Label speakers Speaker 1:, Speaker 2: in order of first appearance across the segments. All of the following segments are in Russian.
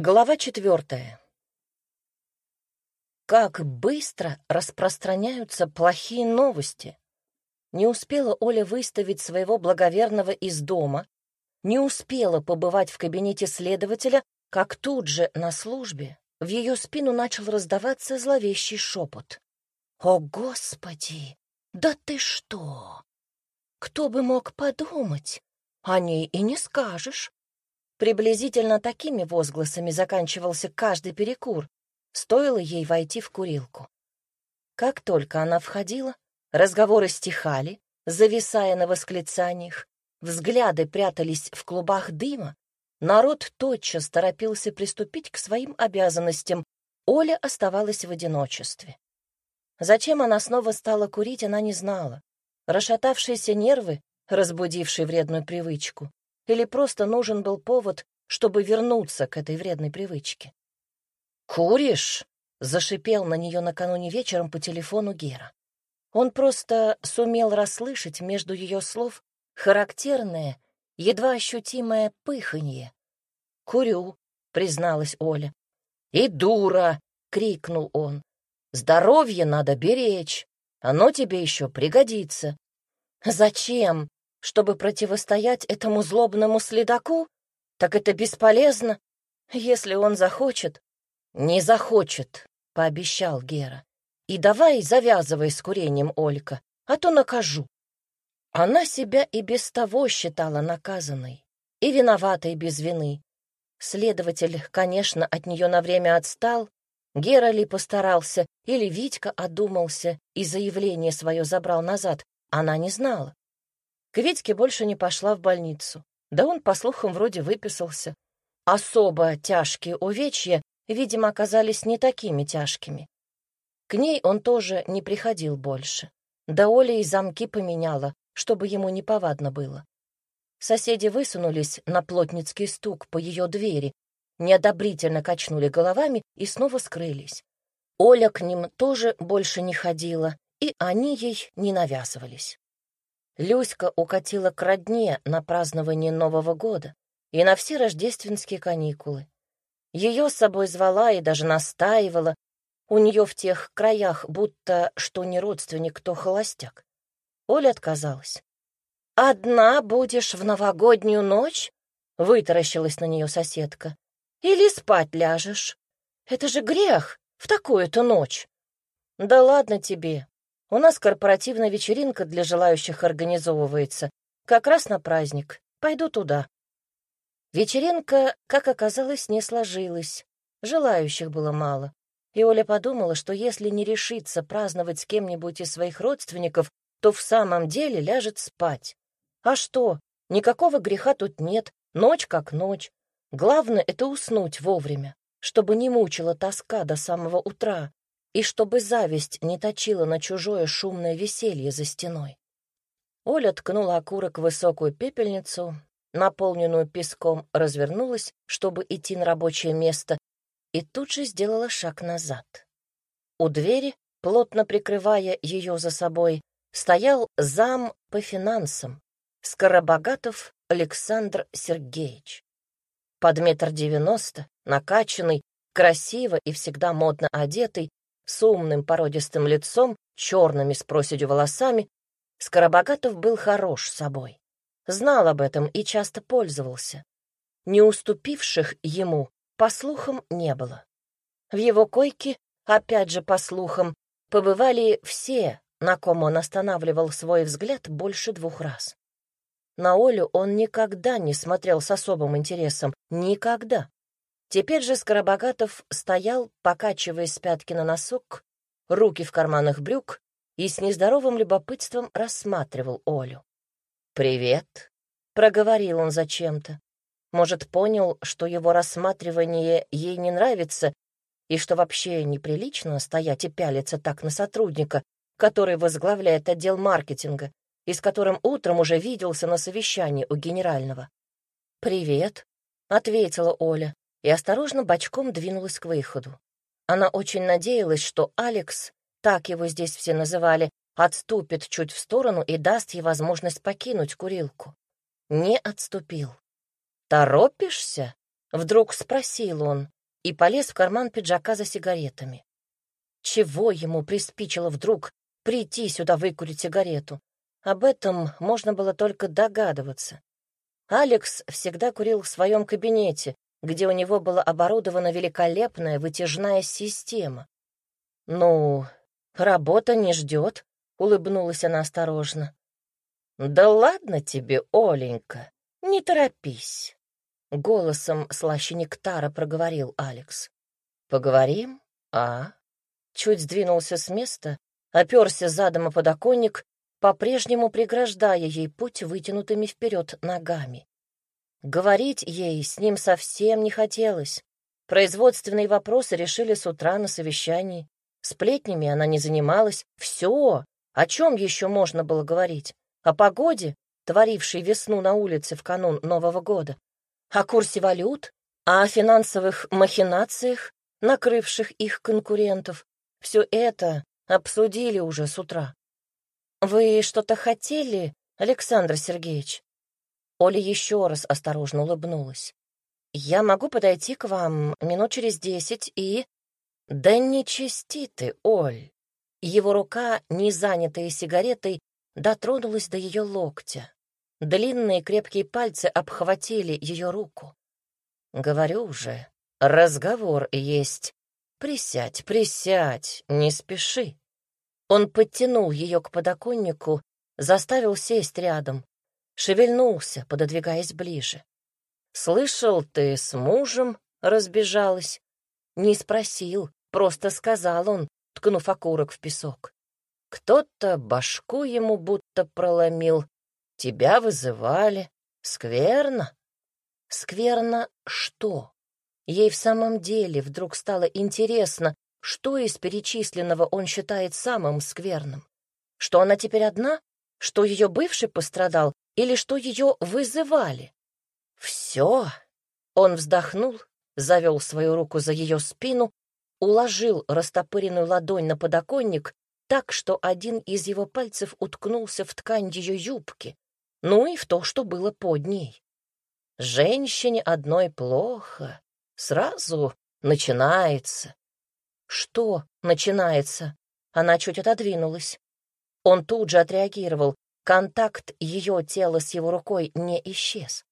Speaker 1: Глава четвертая. Как быстро распространяются плохие новости. Не успела Оля выставить своего благоверного из дома, не успела побывать в кабинете следователя, как тут же на службе в ее спину начал раздаваться зловещий шепот. «О, Господи! Да ты что? Кто бы мог подумать? О ней и не скажешь. Приблизительно такими возгласами заканчивался каждый перекур, стоило ей войти в курилку. Как только она входила, разговоры стихали, зависая на восклицаниях, взгляды прятались в клубах дыма, народ тотчас торопился приступить к своим обязанностям, Оля оставалась в одиночестве. Зачем она снова стала курить, она не знала. Расшатавшиеся нервы, разбудившие вредную привычку, или просто нужен был повод, чтобы вернуться к этой вредной привычке. «Куришь?» — зашипел на нее накануне вечером по телефону Гера. Он просто сумел расслышать между ее слов характерное, едва ощутимое пыханье. «Курю», — призналась Оля. «И дура!» — крикнул он. «Здоровье надо беречь, оно тебе еще пригодится». «Зачем?» Чтобы противостоять этому злобному следаку, так это бесполезно. Если он захочет... Не захочет, — пообещал Гера. И давай завязывай с курением, Олька, а то накажу. Она себя и без того считала наказанной, и виноватой без вины. Следователь, конечно, от нее на время отстал, Гера ли постарался, или Витька одумался и заявление свое забрал назад, она не знала. К Витьке больше не пошла в больницу. Да он, по слухам, вроде выписался. Особо тяжкие увечья, видимо, оказались не такими тяжкими. К ней он тоже не приходил больше. Да Оля и замки поменяла, чтобы ему неповадно было. Соседи высунулись на плотницкий стук по ее двери, неодобрительно качнули головами и снова скрылись. Оля к ним тоже больше не ходила, и они ей не навязывались. Люська укатила к родне на празднование Нового года и на все рождественские каникулы. Ее с собой звала и даже настаивала. У нее в тех краях будто что не родственник, то холостяк. Оля отказалась. «Одна будешь в новогоднюю ночь?» — вытаращилась на нее соседка. «Или спать ляжешь? Это же грех в такую-то ночь!» «Да ладно тебе!» У нас корпоративная вечеринка для желающих организовывается. Как раз на праздник. Пойду туда. Вечеринка, как оказалось, не сложилась. Желающих было мало. И Оля подумала, что если не решится праздновать с кем-нибудь из своих родственников, то в самом деле ляжет спать. А что? Никакого греха тут нет. Ночь как ночь. Главное — это уснуть вовремя, чтобы не мучила тоска до самого утра и чтобы зависть не точила на чужое шумное веселье за стеной. Оля ткнула окурок в высокую пепельницу, наполненную песком, развернулась, чтобы идти на рабочее место, и тут же сделала шаг назад. У двери, плотно прикрывая ее за собой, стоял зам по финансам, Скоробогатов Александр Сергеевич. Под метр девяносто, накачанный, красиво и всегда модно одетый, с умным породистым лицом, черными с проседью волосами, Скоробогатов был хорош собой. Знал об этом и часто пользовался. Не уступивших ему, по слухам, не было. В его койке, опять же по слухам, побывали все, на ком он останавливал свой взгляд больше двух раз. На Олю он никогда не смотрел с особым интересом. Никогда. Теперь же Скоробогатов стоял, покачиваясь с пятки на носок, руки в карманах брюк и с нездоровым любопытством рассматривал Олю. «Привет», — проговорил он зачем-то. Может, понял, что его рассматривание ей не нравится и что вообще неприлично стоять и пялиться так на сотрудника, который возглавляет отдел маркетинга и с которым утром уже виделся на совещании у генерального. «Привет», — ответила Оля и осторожно бочком двинулась к выходу. Она очень надеялась, что Алекс, так его здесь все называли, отступит чуть в сторону и даст ей возможность покинуть курилку. Не отступил. «Торопишься?» Вдруг спросил он и полез в карман пиджака за сигаретами. Чего ему приспичило вдруг прийти сюда выкурить сигарету? Об этом можно было только догадываться. Алекс всегда курил в своем кабинете, где у него была оборудована великолепная вытяжная система. «Ну, работа не ждет», — улыбнулась она осторожно. «Да ладно тебе, Оленька, не торопись», — голосом слаще нектара проговорил Алекс. «Поговорим, а?» Чуть сдвинулся с места, оперся задом о подоконник, по-прежнему преграждая ей путь вытянутыми вперед ногами. Говорить ей с ним совсем не хотелось. Производственные вопросы решили с утра на совещании. Сплетнями она не занималась. Все, о чем еще можно было говорить? О погоде, творившей весну на улице в канун Нового года? О курсе валют? О финансовых махинациях, накрывших их конкурентов? Все это обсудили уже с утра. «Вы что-то хотели, Александр Сергеевич?» Оля еще раз осторожно улыбнулась. «Я могу подойти к вам минут через десять и...» «Да не чисти ты, Оль!» Его рука, не занятая сигаретой, дотронулась до ее локтя. Длинные крепкие пальцы обхватили ее руку. «Говорю уже, разговор есть. Присядь, присядь, не спеши». Он подтянул ее к подоконнику, заставил сесть рядом, шевельнулся, пододвигаясь ближе. «Слышал, ты с мужем разбежалась?» Не спросил, просто сказал он, ткнув окурок в песок. Кто-то башку ему будто проломил. Тебя вызывали. Скверно. Скверно что? Ей в самом деле вдруг стало интересно, что из перечисленного он считает самым скверным? Что она теперь одна? Что ее бывший пострадал? Или что ее вызывали? Все. Он вздохнул, завел свою руку за ее спину, уложил растопыренную ладонь на подоконник так, что один из его пальцев уткнулся в ткань ее юбки, ну и в то, что было под ней. Женщине одной плохо. Сразу начинается. Что начинается? Она чуть отодвинулась. Он тут же отреагировал. Контакт ее тела с его рукой не исчез.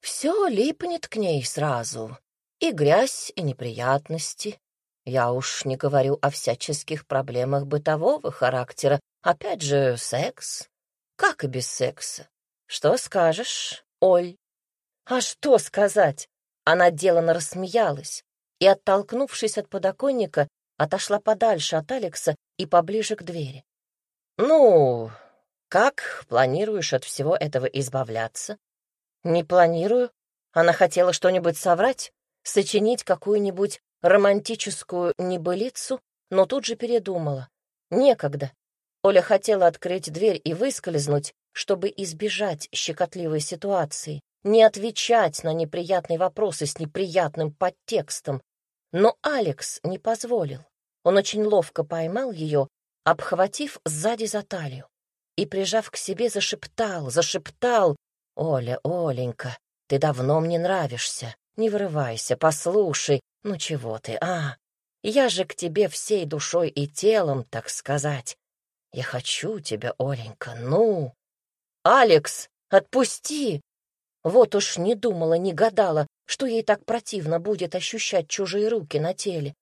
Speaker 1: Все липнет к ней сразу. И грязь, и неприятности. Я уж не говорю о всяческих проблемах бытового характера. Опять же, секс. Как и без секса? Что скажешь, Оль? А что сказать? Она делано рассмеялась и, оттолкнувшись от подоконника, отошла подальше от Алекса и поближе к двери. «Ну, как планируешь от всего этого избавляться?» «Не планирую. Она хотела что-нибудь соврать, сочинить какую-нибудь романтическую небылицу, но тут же передумала. Некогда. Оля хотела открыть дверь и выскользнуть, чтобы избежать щекотливой ситуации, не отвечать на неприятные вопросы с неприятным подтекстом. Но Алекс не позволил. Он очень ловко поймал ее, обхватив сзади за талию, и, прижав к себе, зашептал, зашептал. «Оля, Оленька, ты давно мне нравишься. Не вырывайся, послушай. Ну чего ты, а? Я же к тебе всей душой и телом, так сказать. Я хочу тебя, Оленька, ну!» «Алекс, отпусти!» Вот уж не думала, не гадала, что ей так противно будет ощущать чужие руки на теле.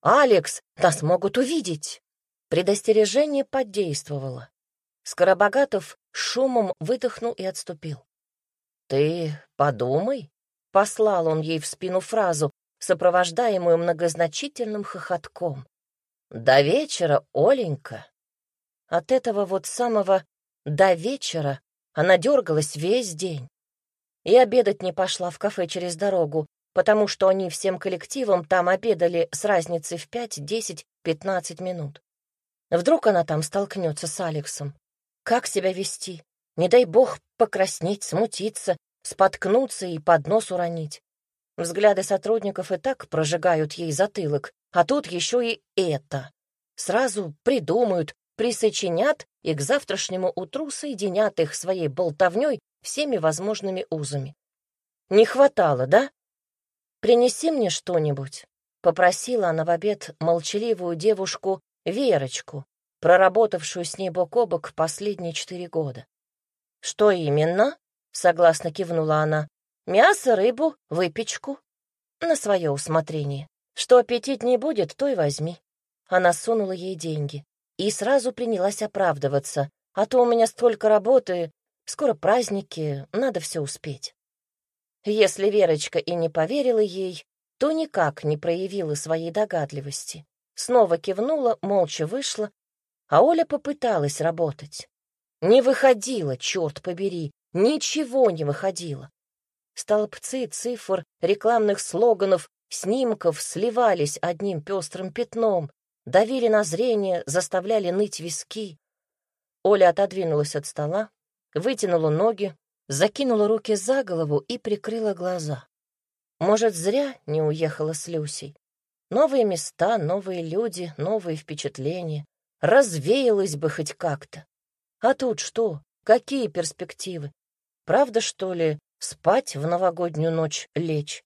Speaker 1: «Алекс, нас могут увидеть!» Предостережение подействовало. Скоробогатов шумом выдохнул и отступил. «Ты подумай», — послал он ей в спину фразу, сопровождаемую многозначительным хохотком. «До вечера, Оленька!» От этого вот самого «до вечера» она дергалась весь день и обедать не пошла в кафе через дорогу, потому что они всем коллективом там обедали с разницей в пять, десять, пятнадцать минут. Вдруг она там столкнется с Алексом. Как себя вести? Не дай бог покраснеть, смутиться, споткнуться и под нос уронить. Взгляды сотрудников и так прожигают ей затылок, а тут еще и это. Сразу придумают, присочинят и к завтрашнему утру соединят их своей болтовней всеми возможными узами. Не хватало, да? «Принеси мне что-нибудь», — попросила она в обед молчаливую девушку Верочку, проработавшую с ней бок о бок последние четыре года. «Что именно?» — согласно кивнула она. «Мясо, рыбу, выпечку. На свое усмотрение. Что аппетит не будет, то и возьми». Она сунула ей деньги и сразу принялась оправдываться. «А то у меня столько работы, скоро праздники, надо все успеть». Если Верочка и не поверила ей, то никак не проявила своей догадливости. Снова кивнула, молча вышла, а Оля попыталась работать. Не выходила, черт побери, ничего не выходило. Столбцы цифр, рекламных слоганов, снимков сливались одним пестрым пятном, давили на зрение, заставляли ныть виски. Оля отодвинулась от стола, вытянула ноги, закинула руки за голову и прикрыла глаза. Может, зря не уехала с Люсей. Новые места, новые люди, новые впечатления. Развеялась бы хоть как-то. А тут что? Какие перспективы? Правда, что ли, спать в новогоднюю ночь лечь?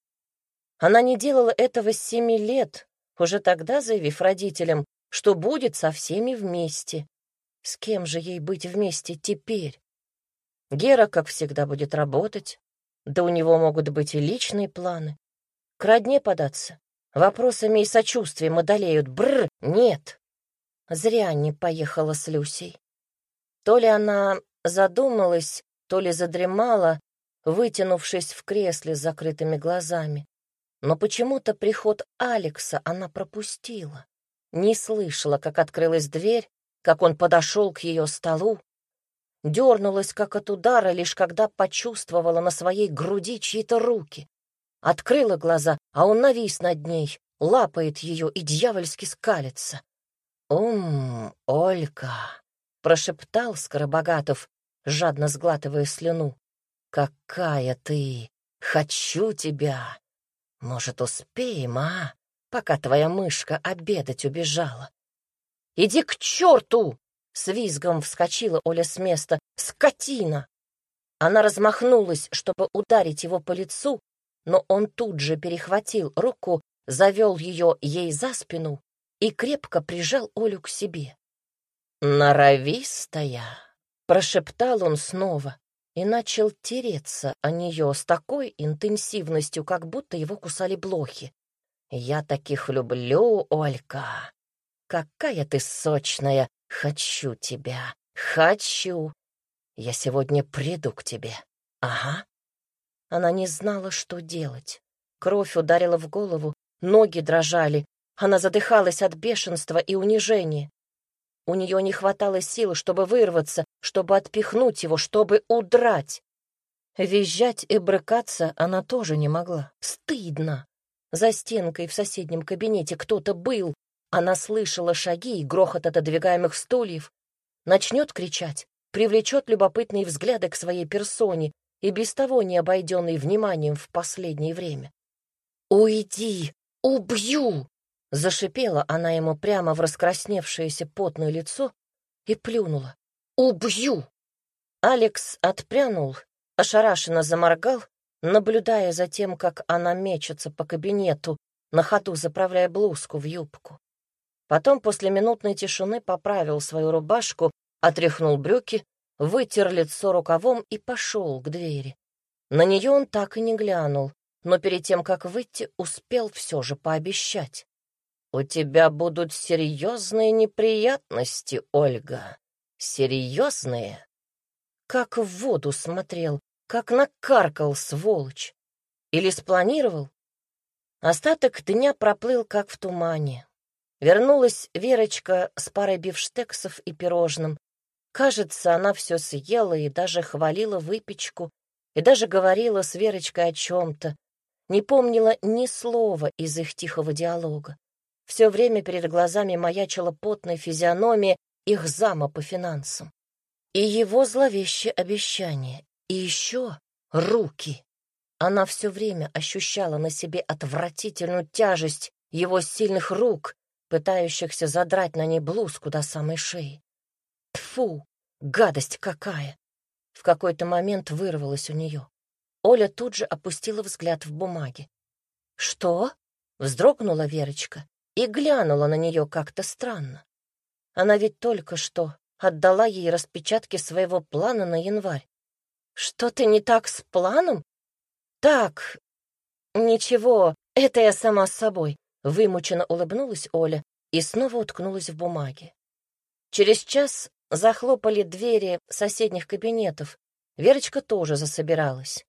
Speaker 1: Она не делала этого с семи лет, уже тогда заявив родителям, что будет со всеми вместе. С кем же ей быть вместе теперь? Гера, как всегда, будет работать, да у него могут быть и личные планы. К родне податься, Вопросами и сочувствием одолеют. Бр, нет. Зря не поехала с Люсей. То ли она задумалась, то ли задремала, вытянувшись в кресле с закрытыми глазами. Но почему-то приход Алекса она пропустила. Не слышала, как открылась дверь, как он подошел к ее столу. Дернулась, как от удара, лишь когда почувствовала на своей груди чьи-то руки. Открыла глаза, а он навис над ней, лапает ее и дьявольски скалится. «Ум, Олька!» — прошептал Скоробогатов, жадно сглатывая слюну. «Какая ты! Хочу тебя! Может, успеем, а? Пока твоя мышка обедать убежала». «Иди к черту!» — с визгом вскочила Оля с места. «Скотина!» Она размахнулась, чтобы ударить его по лицу, но он тут же перехватил руку, завел ее ей за спину и крепко прижал Олю к себе. «Норовистая!» — прошептал он снова и начал тереться о нее с такой интенсивностью, как будто его кусали блохи. «Я таких люблю, Олька! Какая ты сочная! Хочу тебя! Хочу! Я сегодня приду к тебе! Ага!» Она не знала, что делать. Кровь ударила в голову, ноги дрожали. Она задыхалась от бешенства и унижения. У нее не хватало сил, чтобы вырваться, чтобы отпихнуть его, чтобы удрать. Визжать и брыкаться она тоже не могла. Стыдно. За стенкой в соседнем кабинете кто-то был. Она слышала шаги и грохот отодвигаемых стульев. Начнет кричать, привлечет любопытные взгляды к своей персоне, и без того не обойденный вниманием в последнее время. «Уйди! Убью!» — зашипела она ему прямо в раскрасневшееся потное лицо и плюнула. «Убью!» Алекс отпрянул, ошарашенно заморгал, наблюдая за тем, как она мечется по кабинету, на ходу заправляя блузку в юбку. Потом после минутной тишины поправил свою рубашку, отряхнул брюки вытер лицо рукавом и пошел к двери. На нее он так и не глянул, но перед тем, как выйти, успел все же пообещать. «У тебя будут серьезные неприятности, Ольга. Серьезные?» Как в воду смотрел, как накаркал, сволочь. Или спланировал? Остаток дня проплыл, как в тумане. Вернулась Верочка с парой бифштексов и пирожным, Кажется, она все съела и даже хвалила выпечку, и даже говорила с Верочкой о чем-то, не помнила ни слова из их тихого диалога. Все время перед глазами маячила потная физиономия их зама по финансам. И его зловещее обещание. И еще руки. Она все время ощущала на себе отвратительную тяжесть его сильных рук, пытающихся задрать на ней блузку до самой шеи. Тфу, гадость какая! В какой-то момент вырвалось у нее. Оля тут же опустила взгляд в бумаги. «Что?» — вздрогнула Верочка и глянула на нее как-то странно. Она ведь только что отдала ей распечатки своего плана на январь. «Что-то не так с планом?» «Так, ничего, это я сама с собой», — вымученно улыбнулась Оля и снова уткнулась в бумаге. Через час захлопали двери соседних кабинетов. Верочка тоже засобиралась.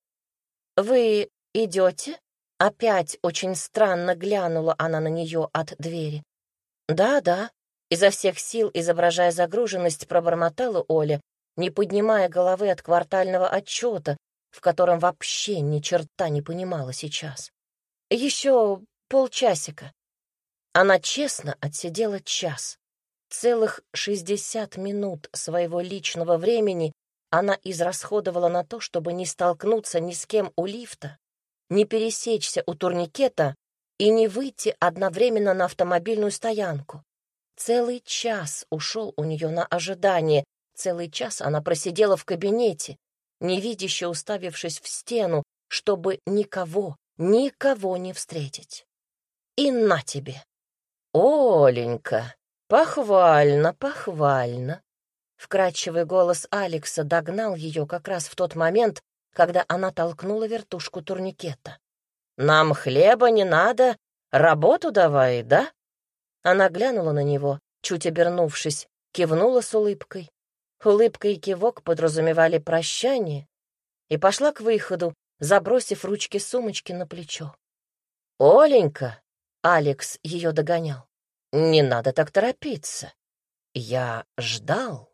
Speaker 1: «Вы идете?» Опять очень странно глянула она на нее от двери. «Да, да», — изо всех сил, изображая загруженность, пробормотала Оля, не поднимая головы от квартального отчета, в котором вообще ни черта не понимала сейчас. Еще полчасика. Она честно отсидела час. Целых шестьдесят минут своего личного времени она израсходовала на то, чтобы не столкнуться ни с кем у лифта, не пересечься у турникета и не выйти одновременно на автомобильную стоянку. Целый час ушел у нее на ожидание, целый час она просидела в кабинете, невидяще уставившись в стену, чтобы никого, никого не встретить. И на тебе! Оленька, похвально, похвально! Вкрадчивый голос Алекса догнал ее как раз в тот момент, когда она толкнула вертушку турникета. «Нам хлеба не надо, работу давай, да?» Она глянула на него, чуть обернувшись, кивнула с улыбкой. Улыбка и кивок подразумевали прощание, и пошла к выходу, забросив ручки сумочки на плечо. «Оленька!» — Алекс ее догонял. «Не надо так торопиться. Я ждал».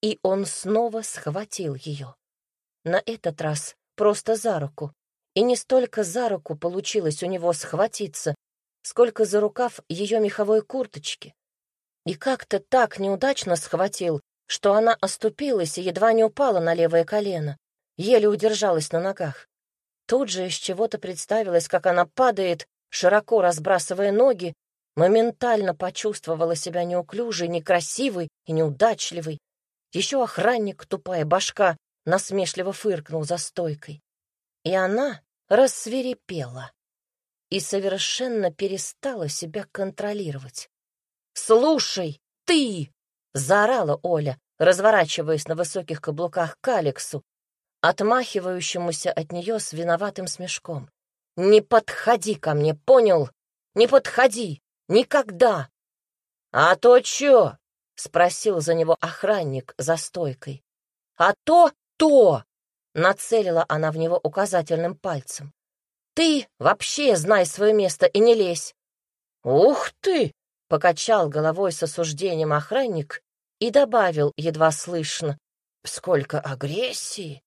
Speaker 1: И он снова схватил ее. На этот раз просто за руку. И не столько за руку получилось у него схватиться, сколько за рукав ее меховой курточки. И как-то так неудачно схватил, что она оступилась и едва не упала на левое колено, еле удержалась на ногах. Тут же из чего-то представилось, как она падает, широко разбрасывая ноги, моментально почувствовала себя неуклюжей, некрасивой и неудачливой. Еще охранник, тупая башка, насмешливо фыркнул за стойкой. И она рассверепела и совершенно перестала себя контролировать. «Слушай, ты!» — заорала Оля, разворачиваясь на высоких каблуках к Алексу, отмахивающемуся от нее с виноватым смешком. «Не подходи ко мне, понял? Не подходи! Никогда!» «А то чё?» — спросил за него охранник за стойкой. «А то «Кто?» — нацелила она в него указательным пальцем. «Ты вообще знай свое место и не лезь!» «Ух ты!» — покачал головой с осуждением охранник и добавил едва слышно. «Сколько агрессии!»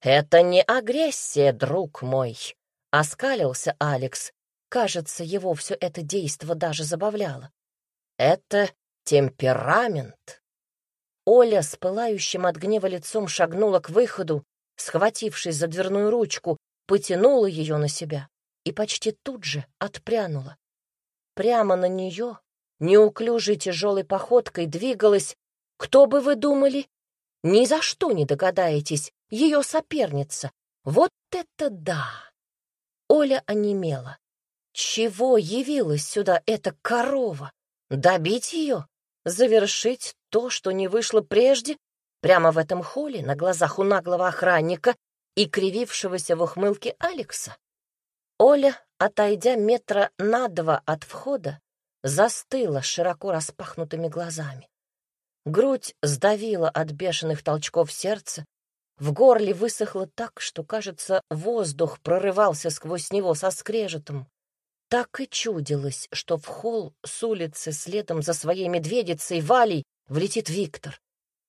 Speaker 1: «Это не агрессия, друг мой!» — оскалился Алекс. Кажется, его все это действо даже забавляло. «Это темперамент!» Оля с пылающим от гнева лицом шагнула к выходу, схватившись за дверную ручку, потянула ее на себя и почти тут же отпрянула. Прямо на нее, неуклюжей тяжелой походкой, двигалась, кто бы вы думали? Ни за что не догадаетесь, ее соперница. Вот это да! Оля онемела. Чего явилась сюда эта корова? Добить ее? Завершить то, что не вышло прежде, прямо в этом холле, на глазах у наглого охранника и кривившегося в ухмылке Алекса. Оля, отойдя метра на два от входа, застыла широко распахнутыми глазами. Грудь сдавила от бешеных толчков сердца, в горле высохло так, что, кажется, воздух прорывался сквозь него со скрежетом. Так и чудилось, что в холл с улицы следом за своей медведицей Валей влетит Виктор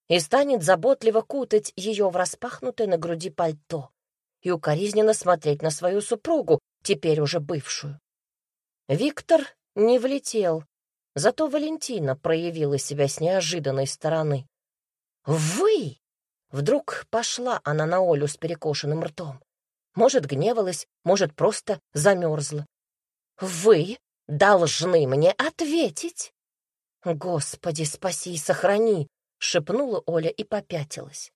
Speaker 1: и станет заботливо кутать ее в распахнутое на груди пальто и укоризненно смотреть на свою супругу, теперь уже бывшую. Виктор не влетел, зато Валентина проявила себя с неожиданной стороны. «Вы!» — вдруг пошла она на Олю с перекошенным ртом. Может, гневалась, может, просто замерзла. «Вы должны мне ответить!» «Господи, спаси и сохрани!» — шепнула Оля и попятилась.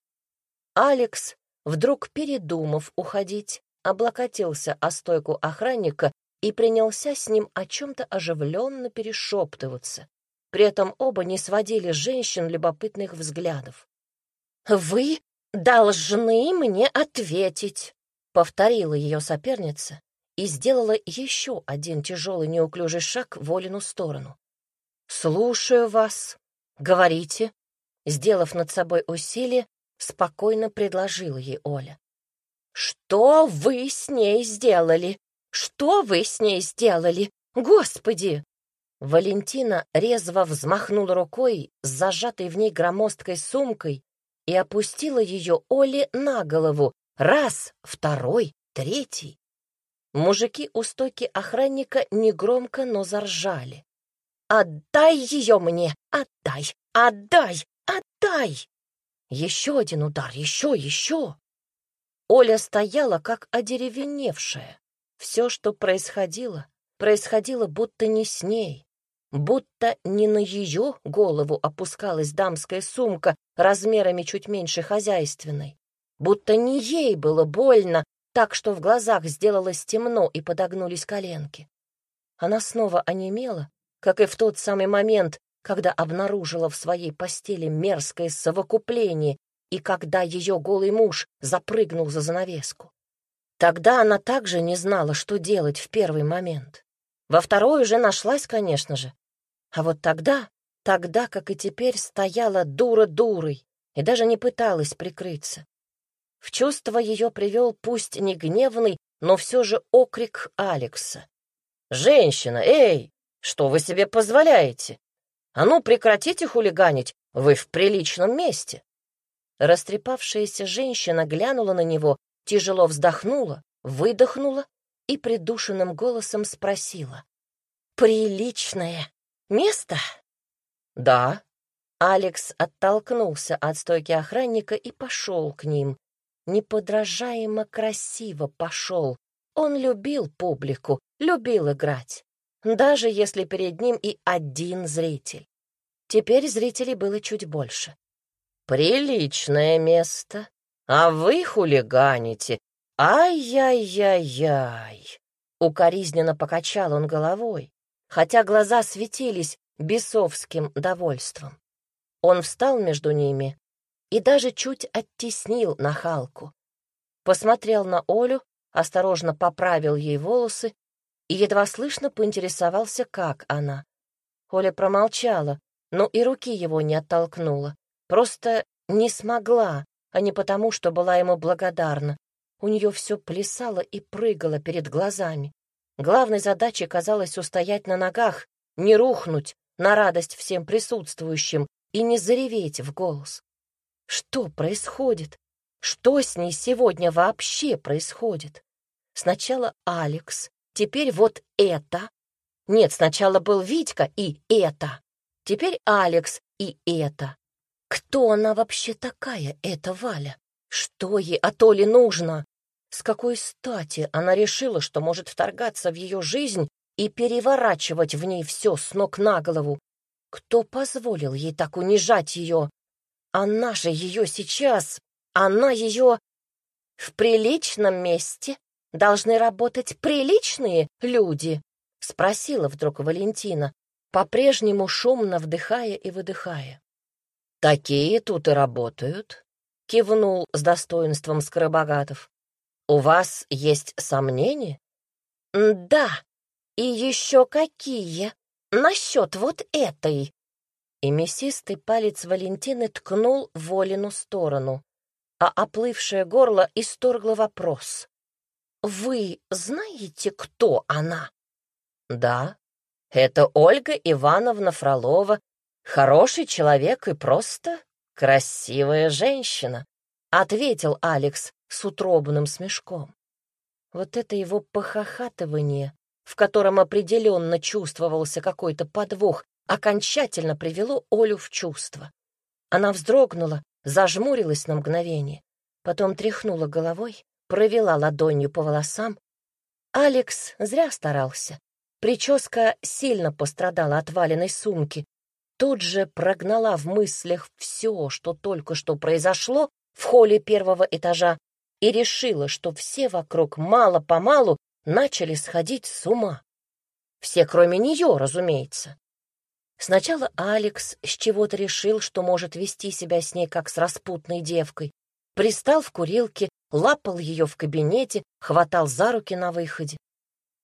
Speaker 1: Алекс, вдруг передумав уходить, облокотился о стойку охранника и принялся с ним о чем-то оживленно перешептываться. При этом оба не сводили женщин любопытных взглядов. «Вы должны мне ответить», — повторила ее соперница и сделала еще один тяжелый неуклюжий шаг в Олину сторону. «Слушаю вас. Говорите», — сделав над собой усилие, спокойно предложила ей Оля. «Что вы с ней сделали? Что вы с ней сделали? Господи!» Валентина резво взмахнула рукой с зажатой в ней громоздкой сумкой и опустила ее Оле на голову. Раз, второй, третий. Мужики у стойки охранника негромко, но заржали. «Отдай ее мне! Отдай! Отдай! Отдай!» Еще один удар, еще, еще. Оля стояла, как одеревеневшая. Все, что происходило, происходило будто не с ней, будто не на ее голову опускалась дамская сумка размерами чуть меньше хозяйственной, будто не ей было больно, так что в глазах сделалось темно и подогнулись коленки. Она снова онемела, как и в тот самый момент, когда обнаружила в своей постели мерзкое совокупление и когда ее голый муж запрыгнул за занавеску. Тогда она также не знала, что делать в первый момент. Во второй уже нашлась, конечно же. А вот тогда, тогда, как и теперь, стояла дура дурой и даже не пыталась прикрыться. В чувство ее привел пусть не гневный, но все же окрик Алекса. «Женщина, эй, что вы себе позволяете? А ну, прекратите хулиганить, вы в приличном месте. Растрепавшаяся женщина глянула на него, тяжело вздохнула, выдохнула и придушенным голосом спросила. «Приличное место?» «Да». Алекс оттолкнулся от стойки охранника и пошел к ним. Неподражаемо красиво пошел. Он любил публику, любил играть даже если перед ним и один зритель. Теперь зрителей было чуть больше. «Приличное место, а вы хулиганите. Ай-яй-яй-яй!» Укоризненно покачал он головой, хотя глаза светились бесовским довольством. Он встал между ними и даже чуть оттеснил нахалку. Посмотрел на Олю, осторожно поправил ей волосы и едва слышно поинтересовался, как она. Оля промолчала, но и руки его не оттолкнула. Просто не смогла, а не потому, что была ему благодарна. У нее все плясало и прыгало перед глазами. Главной задачей казалось устоять на ногах, не рухнуть на радость всем присутствующим и не зареветь в голос. Что происходит? Что с ней сегодня вообще происходит? Сначала Алекс, Теперь вот это. Нет, сначала был Витька и это. Теперь Алекс и это. Кто она вообще такая, эта Валя? Что ей от Оли нужно? С какой стати она решила, что может вторгаться в ее жизнь и переворачивать в ней все с ног на голову? Кто позволил ей так унижать ее? Она же ее сейчас, она ее в приличном месте должны работать приличные люди?» — спросила вдруг Валентина, по-прежнему шумно вдыхая и выдыхая. «Такие тут и работают», — кивнул с достоинством Скоробогатов. «У вас есть сомнения?» «Да, и еще какие! Насчет вот этой!» И мясистый палец Валентины ткнул Волину сторону, а оплывшее горло исторгло вопрос. «Вы знаете, кто она?» «Да, это Ольга Ивановна Фролова, хороший человек и просто красивая женщина», — ответил Алекс с утробным смешком. Вот это его похохатывание, в котором определенно чувствовался какой-то подвох, окончательно привело Олю в чувство. Она вздрогнула, зажмурилась на мгновение, потом тряхнула головой провела ладонью по волосам. Алекс зря старался. Прическа сильно пострадала от валенной сумки. Тут же прогнала в мыслях все, что только что произошло в холле первого этажа, и решила, что все вокруг мало-помалу начали сходить с ума. Все, кроме нее, разумеется. Сначала Алекс с чего-то решил, что может вести себя с ней как с распутной девкой. Пристал в курилке, лапал ее в кабинете, хватал за руки на выходе.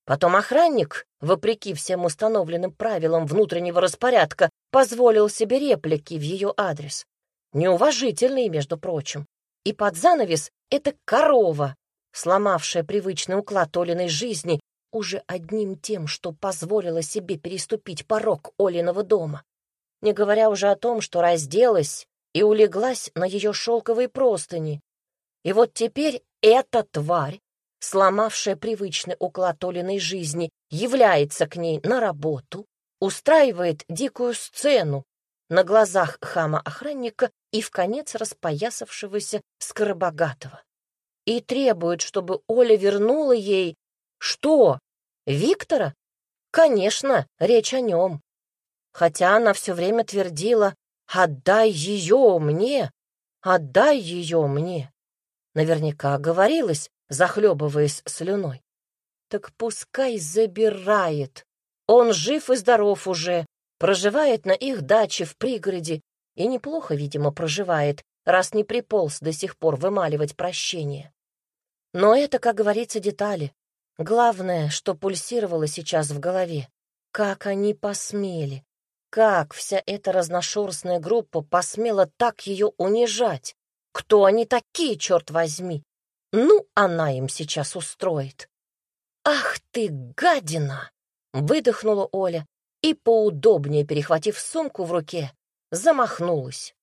Speaker 1: Потом охранник, вопреки всем установленным правилам внутреннего распорядка, позволил себе реплики в ее адрес. Неуважительные, между прочим. И под занавес эта корова, сломавшая привычный уклад Олиной жизни уже одним тем, что позволила себе переступить порог Олиного дома. Не говоря уже о том, что разделась и улеглась на ее шелковые простыни. И вот теперь эта тварь сломавшая привычный уклад Олиной жизни, является к ней на работу, устраивает дикую сцену на глазах хама-охранника и в конец распоясавшегося Скоробогатого. И требует, чтобы Оля вернула ей... Что? Виктора? Конечно, речь о нем. Хотя она все время твердила «Отдай ее мне! Отдай ее мне!» Наверняка оговорилась, захлебываясь слюной. Так пускай забирает. Он жив и здоров уже, проживает на их даче в пригороде и неплохо, видимо, проживает, раз не приполз до сих пор вымаливать прощение. Но это, как говорится, детали. Главное, что пульсировало сейчас в голове. Как они посмели? Как вся эта разношерстная группа посмела так ее унижать? Кто они такие, черт возьми? Ну, она им сейчас устроит. «Ах ты, гадина!» — выдохнула Оля и, поудобнее перехватив сумку в руке, замахнулась.